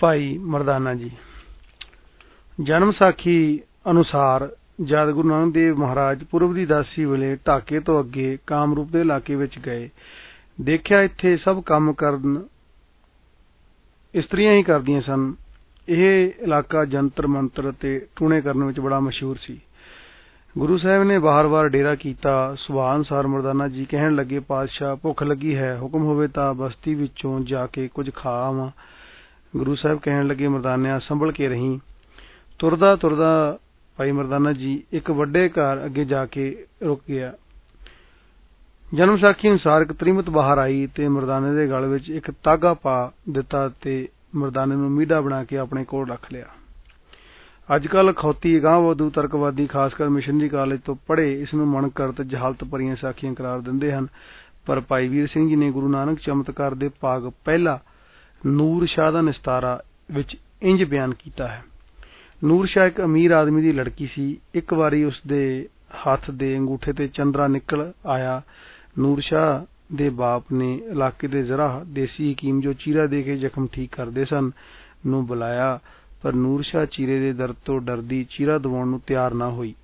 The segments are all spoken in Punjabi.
ਭਾਈ ਮਰਦਾਨਾ ਜੀ। ਜਨਮ ਸਾਖੀ ਅਨੁਸਾਰ ਜਦ ਗੁਰੂ ਨਾਨਕ ਦੇਵ ਮਹਾਰਾਜ ਪੁਰਬ ਦੀ ਦਾਸੀ ਵੇਲੇ ਢਾਕੇ ਤੋਂ ਅੱਗੇ ਕਾਮਰੂਪ ਦੇ ਇਲਾਕੇ ਵਿੱਚ ਗਏ। ਦੇਖਿਆ ਇੱਥੇ ਸਭ ਕੰਮ ਕਰਨ ਇਸਤਰੀਆਂ ਹੀ ਕਰਦੀਆਂ ਸਨ। ਇਹ ਇਲਾਕਾ ਜੰਤਰ ਮੰਤਰ ਤੇ ਟੂਣੇ ਕਰਨ ਵਿੱਚ ਬੜਾ ਮਸ਼ਹੂਰ ਸੀ। ਗੁਰੂ ਸਾਹਿਬ ਨੇ ਬਾਰ-ਬਾਰ ਡੇਰਾ ਕੀਤਾ। ਸੁਭਾਅ ਅਨੁਸਾਰ ਮਰਦਾਨਾ ਜੀ ਕਹਿਣ ਲੱਗੇ, ਪਾਤਸ਼ਾਹ, ਭੁੱਖ ਲੱਗੀ ਹੈ, ਹੁਕਮ ਹੋਵੇ ਤਾਂ ਬਸਤੀ ਵਿੱਚੋਂ ਜਾ ਕੇ ਕੁਝ ਖਾ ਆਵਾਂ। ਗੁਰੂ ਸਾਹਿਬ ਕਹਿਣ ਲੱਗੇ, ਮਰਦਾਨਿਆ, ਸੰਭਲ ਕੇ ਰਹੀਂ। ਤੁਰਦਾ ਤੁਰਦਾ ਭਾਈ ਮਰਦਾਨਾ ਜੀ ਇੱਕ ਵੱਡੇ ਘਰ ਅੱਗੇ ਜਾ ਕੇ ਰੁਕ ਗਿਆ। ਜਨਮ ਸਾਖੀ ਅਨੁਸਾਰ ਇੱਕ ਤ੍ਰਿਮਤ ਬਾਹਰ ਆਈ ਤੇ ਮਰਦਾਨੇ ਦੇ ਗਲ ਵਿੱਚ ਇੱਕ ਤਾਗਾ ਪਾ ਦਿੱਤਾ ਤੇ ਮਰਦਾਨੇ ਨੂੰ ਮੀਡਾ ਬਣਾ ਕੇ ਆਪਣੇ ਕੋਲ ਰੱਖ ਲਿਆ। ਅੱਜ ਕੱਲ ਖੌਤੀ ਅਗਾਂਹਵਧੂ ਤਰਕਵਾਦੀ, ਖਾਸ ਕਰ ਮਿਸ਼ਨਰੀ ਕਾਲਜ ਤੋਂ ਪੜ੍ਹੇ ਇਸ ਨੂੰ ਮਨਕਰਤ ਜਹਾਲਤ ਭਰੀਆਂ ਸਾਖੀਆਂ ਕਰਾਰ ਦਿੰਦੇ ਹਨ। ਪਰ ਭਾਈ ਵੀਰ ਸਿੰਘ ਜੀ ਨੇ ਗੁਰੂ ਨਾਨਕ ਚਮਤਕਾਰ ਦੇ ਭਾਗ ਪਹਿਲਾ ਨੂਰ ਸ਼ਾਹ ਦਾ ਨਿਸਤਾਰਾ ਵਿੱਚ ਇੰਜ ਬਿਆਨ ਕੀਤਾ ਹੈ। ਨੂਰ ਸ਼ਾਹ ਇੱਕ ਅਮੀਰ ਆਦਮੀ ਦੀ ਲੜਕੀ ਸੀ। ਇੱਕ ਵਾਰੀ ਉਸ ਦੇ ਹੱਥ ਦੇ ਅੰਗੂਠੇ ਤੇ ਚੰਦਰਾ ਨਿਕਲ ਆਇਆ। ਨੂਰ ਸ਼ਾਹ ਦੇ ਬਾਪ ਨੇ ਇਲਾਕੇ ਦੇ ਜ਼ਰਾ ਦੇਸੀ ਹਕੀਮ ਜੋ ਚੀਰਾ ਦੇ ਕੇ ਜ਼ਖਮ ਠੀਕ ਕਰਦੇ ਸਨ, ਨੂੰ ਬੁਲਾਇਆ, ਪਰ ਨੂਰ ਸ਼ਾਹ ਚੀਰੇ ਦੇ ਦਰਦ ਤੋਂ ਡਰਦੀ ਚੀਰਾ ਦਵਾਉਣ ਨੂੰ ਤਿਆਰ ਨਾ ਹੋਈ।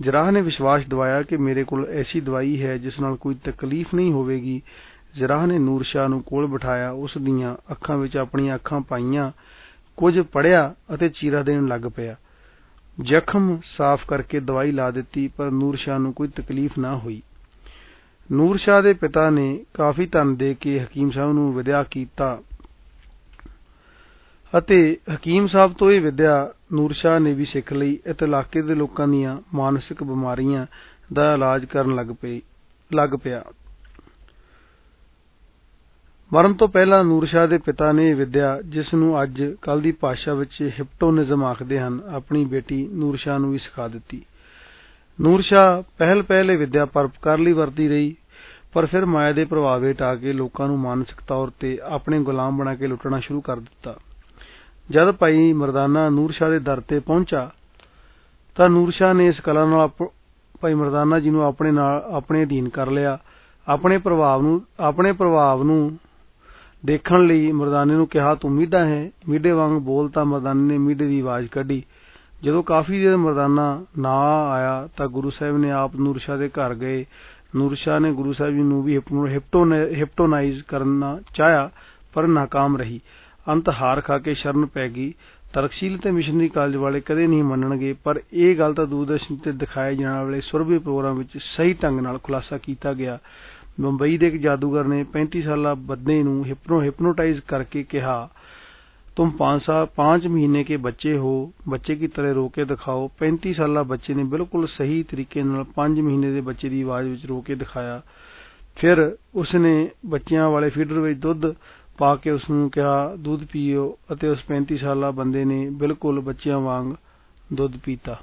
ਜਰਾਹ ਨੇ ਵਿਸ਼ਵਾਸ ਦਿਵਾਇਆ ਕਿ ਮੇਰੇ ਕੋਲ ਐਸੀ ਦਵਾਈ ਹੈ ਜਿਸ ਨਾਲ ਕੋਈ ਤਕਲੀਫ ਨਹੀਂ ਹੋਵੇਗੀ। ਜਰਾਹ ਨੇ ਨੂਰ ਸ਼ਾਹ ਨੂੰ ਕੋਲ ਬਿਠਾਇਆ, ਉਸ ਦੀਆਂ ਅੱਖਾਂ ਵਿੱਚ ਆਪਣੀਆਂ ਅੱਖਾਂ ਪਾਈਆਂ, ਕੁਝ ਪੜਿਆ ਅਤੇ ਚੀਰਾ ਦੇਣ ਲੱਗ ਪਿਆ। ਜ਼ਖਮ ਸਾਫ਼ ਕਰਕੇ ਦਵਾਈ ਲਾ ਦਿੱਤੀ, ਪਰ ਨੂਰ ਸ਼ਾਹ ਨੂੰ ਕੋਈ ਤਕਲੀਫ ਨਾ ਹੋਈ। ਨੂਰ ਸ਼ਾਹ ਦੇ ਪਿਤਾ ਨੇ ਕਾਫੀ ਧਨ ਦੇ ਕੇ ਹਕੀਮ ਸਾਹਿਬ ਨੂੰ ਵਿਦਿਆ ਕੀਤਾ ਅਤੇ ਹਕੀਮ ਸਾਹਿਬ ਤੋਂ ਇਹ ਵਿਦਿਆ ਨੂਰ ਸ਼ਾਹ ਨੇ ਵੀ ਸਿੱਖ ਲਈ। ਅਤੇ ਇਲਾਕੇ ਦੇ ਲੋਕਾਂ ਦੀਆਂ ਮਾਨਸਿਕ ਬਿਮਾਰੀਆਂ ਦਾ ਇਲਾਜ ਕਰਨ ਲੱਗ ਪਿਆ। ਮਰਨ ਤੋਂ ਪਹਿਲਾਂ ਨੂਰ ਸ਼ਾਹ ਦੇ ਪਿਤਾ ਨੇ ਇਹ ਵਿਦਿਆ, ਜਿਸ ਨੂੰ ਅੱਜ ਕੱਲ ਦੀ ਭਾਸ਼ਾ ਵਿੱਚ ਹਿਪਟੋਨਿਜ਼ਮ ਆਖਦੇ ਹਨ, ਆਪਣੀ ਬੇਟੀ ਨੂਰ ਸ਼ਾਹ ਨੂੰ ਵੀ ਸਿਖਾ ਦਿੱਤੀ। ਨੂਰ ਸ਼ਾਹ ਪਹਿਲ ਪਹਿਲ ਵਿਦਿਆ ਪਰਪਕਾਰ ਲਈ ਵਰਤੀ ਰਹੀ, ਪਰ ਫਿਰ ਮਾਇਆ ਦੇ ਪ੍ਰਭਾਵ ਹੇਠ ਆ ਕੇ ਲੋਕਾਂ ਨੂੰ ਮਾਨਸਿਕ ਤੌਰ ਤੇ ਆਪਣੇ ਗੁਲਾਮ ਬਣਾ ਕੇ ਲੁੱਟਣਾ ਸ਼ੁਰੂ ਕਰ ਦਿੱਤਾ। ਜਦ ਭਾਈ ਮਰਦਾਨਾ ਨੂਰ ਸ਼ਾਹ ਦੇ ਦਰ ਤੇ ਪਹੁੰਚਾ, ਤਾਂ ਨੂਰ ਸ਼ਾਹ ਨੇ ਇਸ ਕਲਾ ਨਾਲ ਭਾਈ ਮਰਦਾਨਾ ਜੀ ਨੂੰ ਆਪਣੇ ਨਾਲ ਆਪਣੇ ਅਧੀਨ ਕਰ ਲਿਆ। ਆਪਣੇ ਪ੍ਰਭਾਵ ਨੂੰ ਆਪਣੇ ਪ੍ਰਭਾਵ ਨੂੰ ਦੇਖਣ ਲਈ ਮਰਦਾਨੇ ਨੂੰ ਕਿਹਾ, ਤੂੰ ਮੀਡਾ ਹੈ ਮੀਡੇ ਵਾਂਗ ਬੋਲ। ਤਾਂ ਮਰਦਾਨੇ ਨੇ ਮੀਡੇ ਦੀ ਆਵਾਜ਼ ਕੱਢੀ। ਜਦੋਂ ਕਾਫੀ ਦੇਰ ਮਰਦਾਨਾ ਨਾ ਆਇਆ, ਤਾਂ ਗੁਰੂ ਸਾਹਿਬ ਨੇ ਆਪ ਨੂਰ ਸ਼ਾਹ ਦੇ ਘਰ ਗਏ। ਨੂਰ ਸ਼ਾਹ ਨੇ ਗੁਰੂ ਸਾਹਿਬ ਜੀ ਨੂੰ ਵੀ ਹਿਪਟੋਨਾਈਜ਼ ਕਰਨਾ ਚਾਹਿਆ, ਪਰ ਨਾਕਾਮ ਰਹੀ। ਅੰਤ ਹਾਰ ਖਾ ਕੇ ਸ਼ਰਨ ਪੈ ਗਈ। ਤਰਕਸ਼ੀਲ ਤੇ ਮਿਸ਼ਨਰੀ ਕਾਲਜ ਵਾਲੇ ਕਦੇ ਨਹੀਂ ਮੰਨਣਗੇ, ਪਰ ਇਹ ਗੱਲ ਤਾਂ ਦੂਰਦਰਸ਼ਨ ਤੇ ਦਿਖਾਏ ਜਾਣ ਵਾਲੇ ਸੁਰਭੀ ਪ੍ਰੋਗਰਾਮ ਵਿੱਚ ਸਹੀ ਢੰਗ ਨਾਲ ਖੁਲਾਸਾ ਕੀਤਾ ਗਿਆ। ਮੁੰਬਈ ਦੇ ਇੱਕ ਜਾਦੂਗਰ ਨੇ 35 ਸਾਲਾ ਬੰਦੇ ਨੂੰ ਹਿਪਨੋ ਹਿਪਨੋਟਾਈਜ਼ ਕਰਕੇ ਕਿਹਾ तुम पांच साल पांच महीने के बच्चे हो बच्चे की तरह रो के दिखाओ 35 ਸਾਲਾ ਬੱਚੇ ਨੇ ਬਿਲਕੁਲ ਸਹੀ ਤਰੀਕੇ ਨਾਲ 5 ਮਹੀਨੇ ਦੇ ਬੱਚੇ ਦੀ ਆਵਾਜ਼ ਵਿੱਚ ਰੋ ਕੇ ਦਿਖਾਇਆ ਫਿਰ ਉਸਨੇ ਬੱਚਿਆਂ ਵਾਲੇ ਫੀਡਰ ਵਿੱਚ ਦੁੱਧ ਪਾ ਕੇ ਉਸ ਨੂੰ ਕਿਹਾ ਦੁੱਧ ਪੀਓ ਅਤੇ ਉਸ 35 ਸਾਲਾ ਬੰਦੇ ਨੇ ਬਿਲਕੁਲ ਬੱਚਿਆਂ ਵਾਂਗ ਦੁੱਧ ਪੀਤਾ